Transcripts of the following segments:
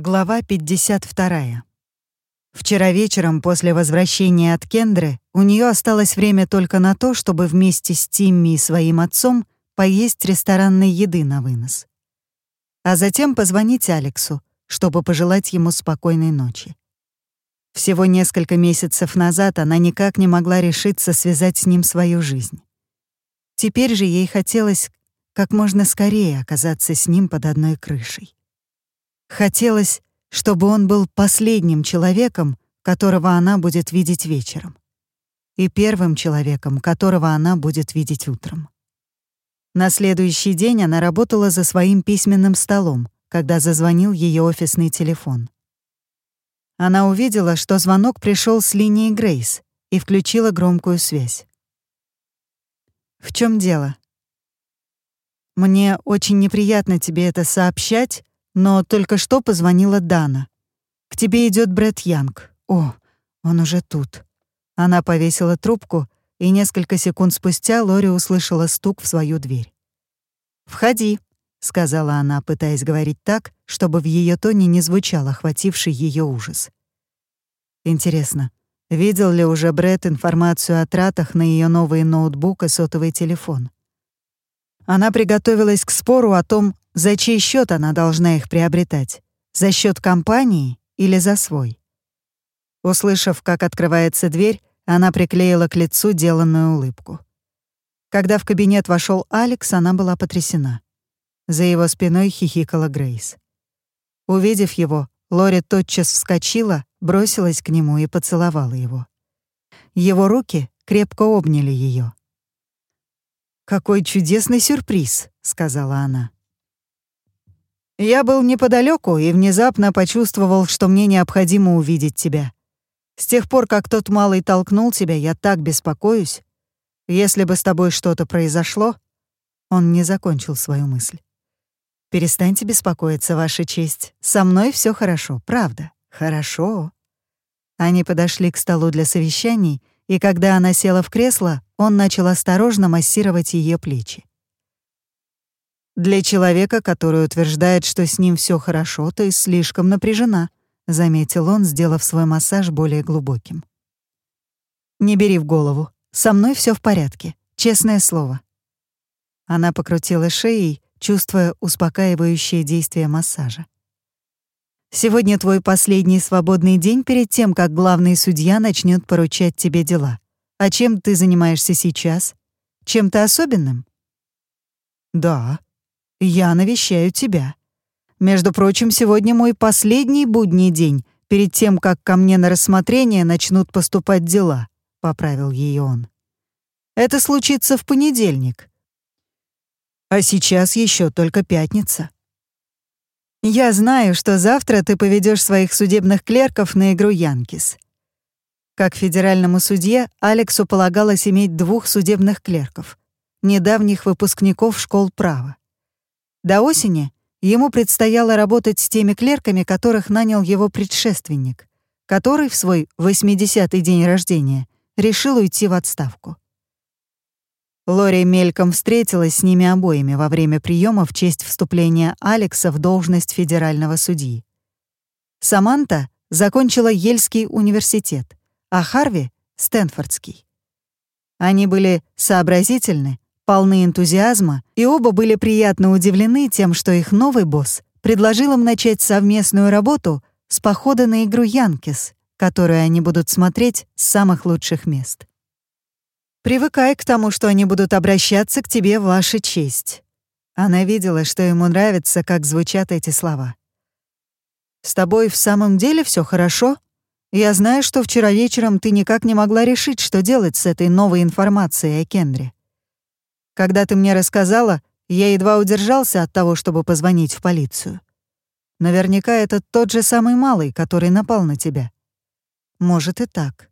Глава 52. Вчера вечером после возвращения от Кендры у нее осталось время только на то, чтобы вместе с Тимми и своим отцом поесть ресторанной еды на вынос. А затем позвонить Алексу, чтобы пожелать ему спокойной ночи. Всего несколько месяцев назад она никак не могла решиться связать с ним свою жизнь. Теперь же ей хотелось как можно скорее оказаться с ним под одной крышей. Хотелось, чтобы он был последним человеком, которого она будет видеть вечером, и первым человеком, которого она будет видеть утром. На следующий день она работала за своим письменным столом, когда зазвонил ее офисный телефон. Она увидела, что звонок пришел с линии Грейс и включила громкую связь. «В чем дело?» «Мне очень неприятно тебе это сообщать, но только что позвонила Дана. К тебе идет Брэд Янг. О, он уже тут. Она повесила трубку, и несколько секунд спустя Лори услышала стук в свою дверь. «Входи», — сказала она, пытаясь говорить так, чтобы в ее тоне не звучал охвативший ее ужас. Интересно, видел ли уже Брэд информацию о тратах на ее новый ноутбук и сотовый телефон? Она приготовилась к спору о том, за чей счет она должна их приобретать? За счет компании или за свой? Услышав, как открывается дверь, она приклеила к лицу деланную улыбку. Когда в кабинет вошел Алекс, она была потрясена. За его спиной хихикала Грейс. Увидев его, Лори тотчас вскочила, бросилась к нему и поцеловала его. Его руки крепко обняли ее. «Какой чудесный сюрприз», — сказала она. Я был неподалеку и внезапно почувствовал, что мне необходимо увидеть тебя. С тех пор, как тот малый толкнул тебя, я так беспокоюсь. Если бы с тобой что-то произошло...» Он не закончил свою мысль. «Перестаньте беспокоиться, Ваша честь. Со мной все хорошо, правда. Хорошо». Они подошли к столу для совещаний, и когда она села в кресло, он начал осторожно массировать ее плечи. Для человека, который утверждает, что с ним все хорошо, ты слишком напряжена, заметил он, сделав свой массаж более глубоким. Не бери в голову. Со мной все в порядке. Честное слово. Она покрутила шеей, чувствуя успокаивающее действие массажа. Сегодня твой последний свободный день перед тем, как главный судья начнет поручать тебе дела. А чем ты занимаешься сейчас? Чем-то особенным? Да, я навещаю тебя. Между прочим, сегодня мой последний будний день, перед тем, как ко мне на рассмотрение начнут поступать дела», — поправил ее он. «Это случится в понедельник. А сейчас еще только пятница. Я знаю, что завтра ты поведешь своих судебных клерков на игру Янкис. Как федеральному судье Алексу полагалось иметь двух судебных клерков, недавних выпускников школ права. До осени ему предстояло работать с теми клерками, которых нанял его предшественник, который в свой 80-й день рождения решил уйти в отставку. Лори мельком встретилась с ними обоими во время приема в честь вступления Алекса в должность федерального судьи. Саманта закончила Ельский университет, а Харви — Стэнфордский. Они были сообразительны, полны энтузиазма, и оба были приятно удивлены тем, что их новый босс предложил им начать совместную работу с похода на игру «Янкис», которую они будут смотреть с самых лучших мест. «Привыкай к тому, что они будут обращаться к тебе ваша честь». Она видела, что ему нравится, как звучат эти слова. «С тобой в самом деле все хорошо? Я знаю, что вчера вечером ты никак не могла решить, что делать с этой новой информацией о Кендре. Когда ты мне рассказала, я едва удержался от того, чтобы позвонить в полицию. Наверняка это тот же самый малый, который напал на тебя. Может и так.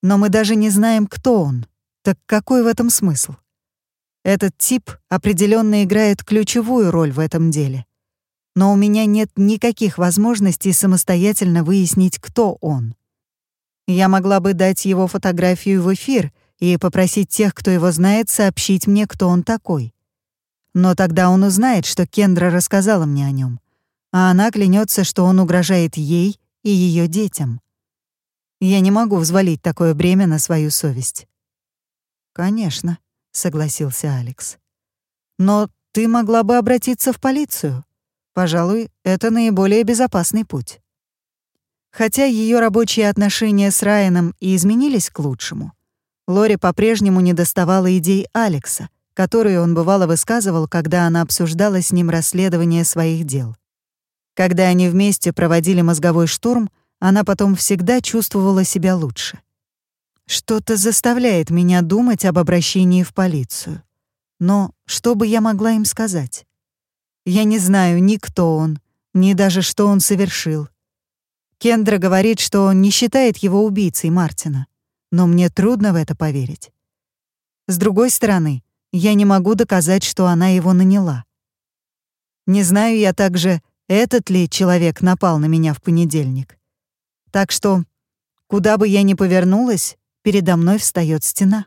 Но мы даже не знаем, кто он. Так какой в этом смысл? Этот тип определенно играет ключевую роль в этом деле. Но у меня нет никаких возможностей самостоятельно выяснить, кто он. Я могла бы дать его фотографию в эфир и попросить тех, кто его знает, сообщить мне, кто он такой. Но тогда он узнает, что Кендра рассказала мне о нем. а она клянется, что он угрожает ей и ее детям. Я не могу взвалить такое бремя на свою совесть. «Конечно», — согласился Алекс. «Но ты могла бы обратиться в полицию. Пожалуй, это наиболее безопасный путь». Хотя ее рабочие отношения с Райаном и изменились к лучшему, Лори по-прежнему не доставала идей Алекса, которые он бывало высказывал, когда она обсуждала с ним расследование своих дел. Когда они вместе проводили мозговой штурм, она потом всегда чувствовала себя лучше. Что-то заставляет меня думать об обращении в полицию. Но что бы я могла им сказать? Я не знаю ни кто он, ни даже что он совершил. Кендра говорит, что он не считает его убийцей Мартина, но мне трудно в это поверить. С другой стороны, я не могу доказать, что она его наняла. Не знаю я также, этот ли человек напал на меня в понедельник. Так что, куда бы я ни повернулась, передо мной встает стена.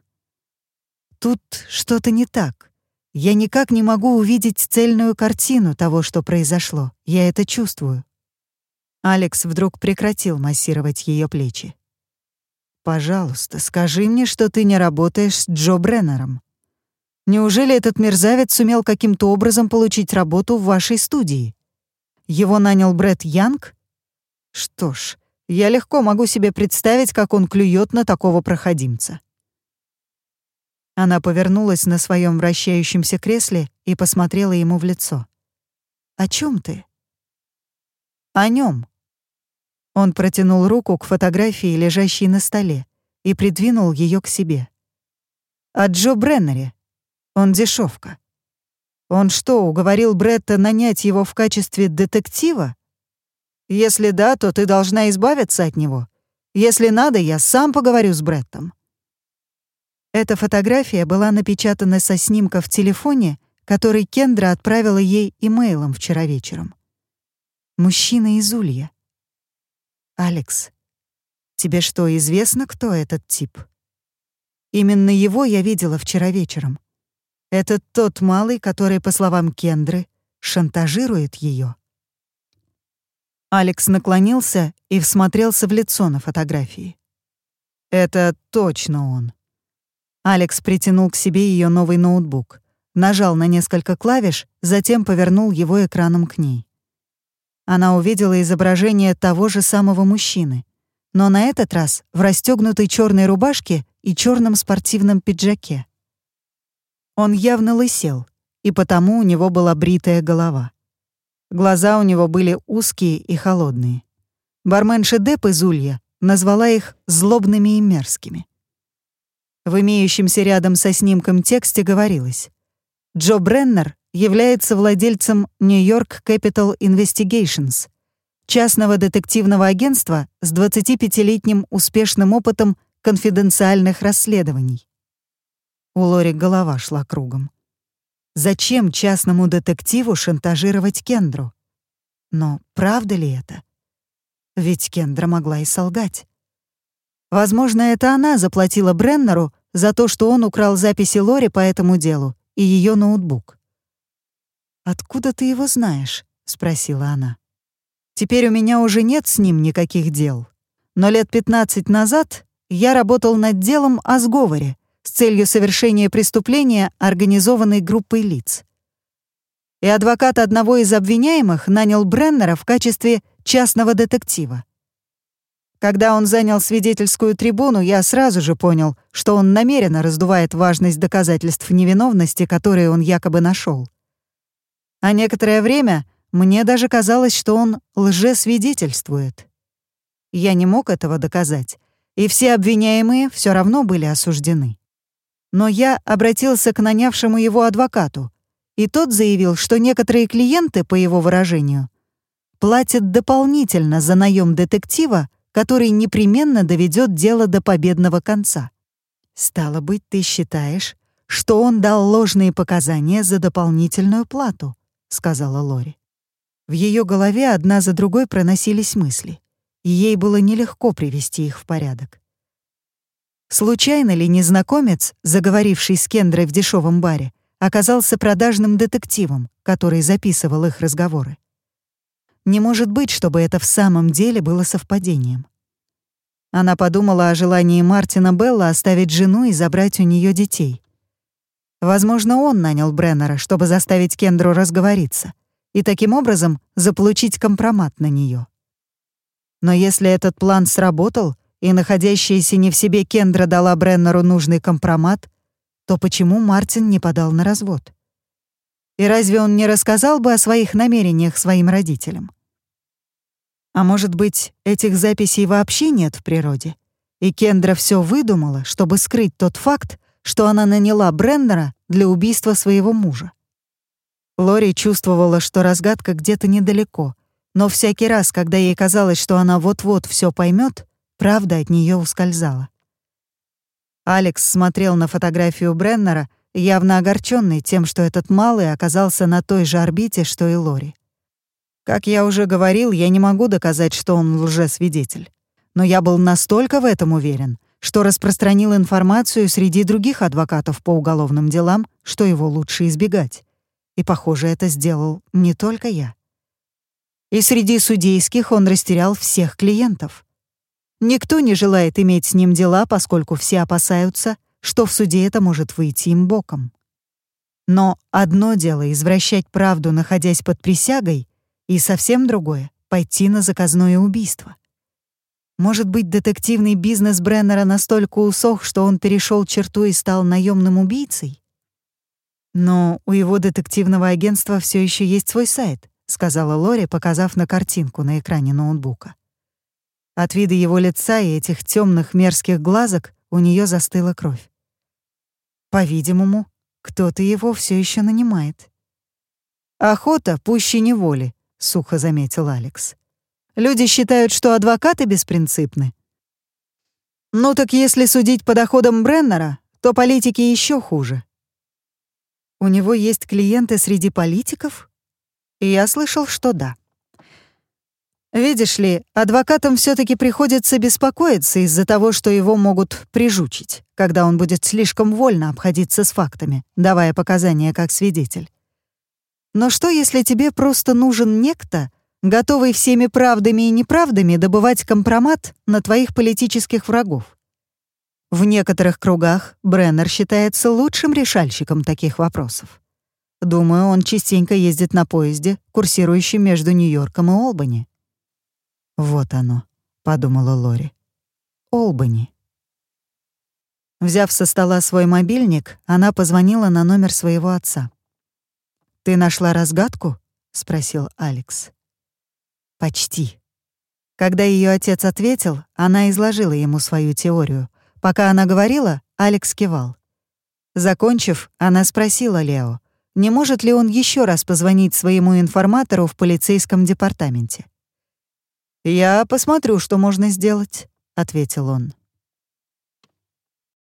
Тут что-то не так. Я никак не могу увидеть цельную картину того, что произошло. Я это чувствую. Алекс вдруг прекратил массировать ее плечи. «Пожалуйста, скажи мне, что ты не работаешь с Джо Бреннером. Неужели этот мерзавец сумел каким-то образом получить работу в вашей студии? Его нанял Брэд Янг? Что ж, я легко могу себе представить, как он клюет на такого проходимца». Она повернулась на своем вращающемся кресле и посмотрела ему в лицо. «О чем ты?» «О нем. Он протянул руку к фотографии, лежащей на столе, и придвинул ее к себе. «О Джо Бреннере. Он дешевка. Он что, уговорил Бретта нанять его в качестве детектива? Если да, то ты должна избавиться от него. Если надо, я сам поговорю с Бреттом». Эта фотография была напечатана со снимка в телефоне, который Кендра отправила ей имейлом вчера вечером. Мужчина из Улья. «Алекс, тебе что, известно, кто этот тип?» Именно его я видела вчера вечером. Это тот малый, который, по словам Кендры, шантажирует ее. Алекс наклонился и всмотрелся в лицо на фотографии. Это точно он. Алекс притянул к себе ее новый ноутбук, нажал на несколько клавиш, затем повернул его экраном к ней. Она увидела изображение того же самого мужчины, но на этот раз в расстегнутой черной рубашке и черном спортивном пиджаке. Он явно лысел, и потому у него была бритая голова. Глаза у него были узкие и холодные. Барменша Деп из Улья назвала их злобными и мерзкими. В имеющемся рядом со снимком тексте говорилось «Джо Бреннер является владельцем New York Capital Investigations, частного детективного агентства с 25-летним успешным опытом конфиденциальных расследований. У Лори голова шла кругом. Зачем частному детективу шантажировать Кендру? Но правда ли это? Ведь Кендра могла и солгать. Возможно, это она заплатила Бреннеру за то, что он украл записи Лори по этому делу и ее ноутбук. «Откуда ты его знаешь?» — спросила она. «Теперь у меня уже нет с ним никаких дел. Но лет 15 назад я работал над делом о сговоре с целью совершения преступления организованной группой лиц. И адвокат одного из обвиняемых нанял Бреннера в качестве частного детектива. Когда он занял свидетельскую трибуну, я сразу же понял, что он намеренно раздувает важность доказательств невиновности, которые он якобы нашел. А некоторое время мне даже казалось, что он лжесвидетельствует. Я не мог этого доказать, и все обвиняемые все равно были осуждены. Но я обратился к нанявшему его адвокату, и тот заявил, что некоторые клиенты, по его выражению, платят дополнительно за наем детектива, который непременно доведет дело до победного конца. Стало быть, ты считаешь, что он дал ложные показания за дополнительную плату, сказала Лори. В ее голове одна за другой проносились мысли, и ей было нелегко привести их в порядок. Случайно ли незнакомец, заговоривший с Кендрой в дешевом баре, оказался продажным детективом, который записывал их разговоры? Не может быть, чтобы это в самом деле было совпадением. Она подумала о желании Мартина Белла оставить жену и забрать у нее детей. Возможно, он нанял Бреннера, чтобы заставить Кендру разговориться и таким образом заполучить компромат на нее. Но если этот план сработал, и находящаяся не в себе Кендра дала Бреннеру нужный компромат, то почему Мартин не подал на развод? И разве он не рассказал бы о своих намерениях своим родителям? А может быть, этих записей вообще нет в природе? И Кендра все выдумала, чтобы скрыть тот факт, что она наняла Бреннера для убийства своего мужа. Лори чувствовала, что разгадка где-то недалеко, но всякий раз, когда ей казалось, что она вот-вот все поймет, правда от нее ускользала. Алекс смотрел на фотографию Бреннера, явно огорченный тем, что этот малый оказался на той же орбите, что и Лори. Как я уже говорил, я не могу доказать, что он лжесвидетель. Но я был настолько в этом уверен, что распространил информацию среди других адвокатов по уголовным делам, что его лучше избегать. И, похоже, это сделал не только я. И среди судейских он растерял всех клиентов. Никто не желает иметь с ним дела, поскольку все опасаются, что в суде это может выйти им боком. Но одно дело извращать правду, находясь под присягой, и совсем другое — пойти на заказное убийство. Может быть, детективный бизнес Бреннера настолько усох, что он перешел черту и стал наемным убийцей? Но у его детективного агентства все еще есть свой сайт, сказала Лори, показав на картинку на экране ноутбука. От вида его лица и этих темных мерзких глазок у нее застыла кровь. По-видимому, кто-то его все еще нанимает. Охота пуще неволи, сухо заметил Алекс. Люди считают, что адвокаты беспринципны. Ну так если судить по доходам Бреннера, то политики еще хуже. У него есть клиенты среди политиков? И я слышал, что да. Видишь ли, адвокатам все таки приходится беспокоиться из-за того, что его могут прижучить, когда он будет слишком вольно обходиться с фактами, давая показания как свидетель. Но что, если тебе просто нужен некто, готовый всеми правдами и неправдами добывать компромат на твоих политических врагов? В некоторых кругах Бреннер считается лучшим решальщиком таких вопросов. Думаю, он частенько ездит на поезде, курсирующем между Нью-Йорком и Олбани. «Вот оно», — подумала Лори. «Олбани». Взяв со стола свой мобильник, она позвонила на номер своего отца. «Ты нашла разгадку?» — спросил Алекс. «Почти». Когда ее отец ответил, она изложила ему свою теорию. Пока она говорила, Алекс кивал. Закончив, она спросила Лео, не может ли он еще раз позвонить своему информатору в полицейском департаменте. «Я посмотрю, что можно сделать», — ответил он.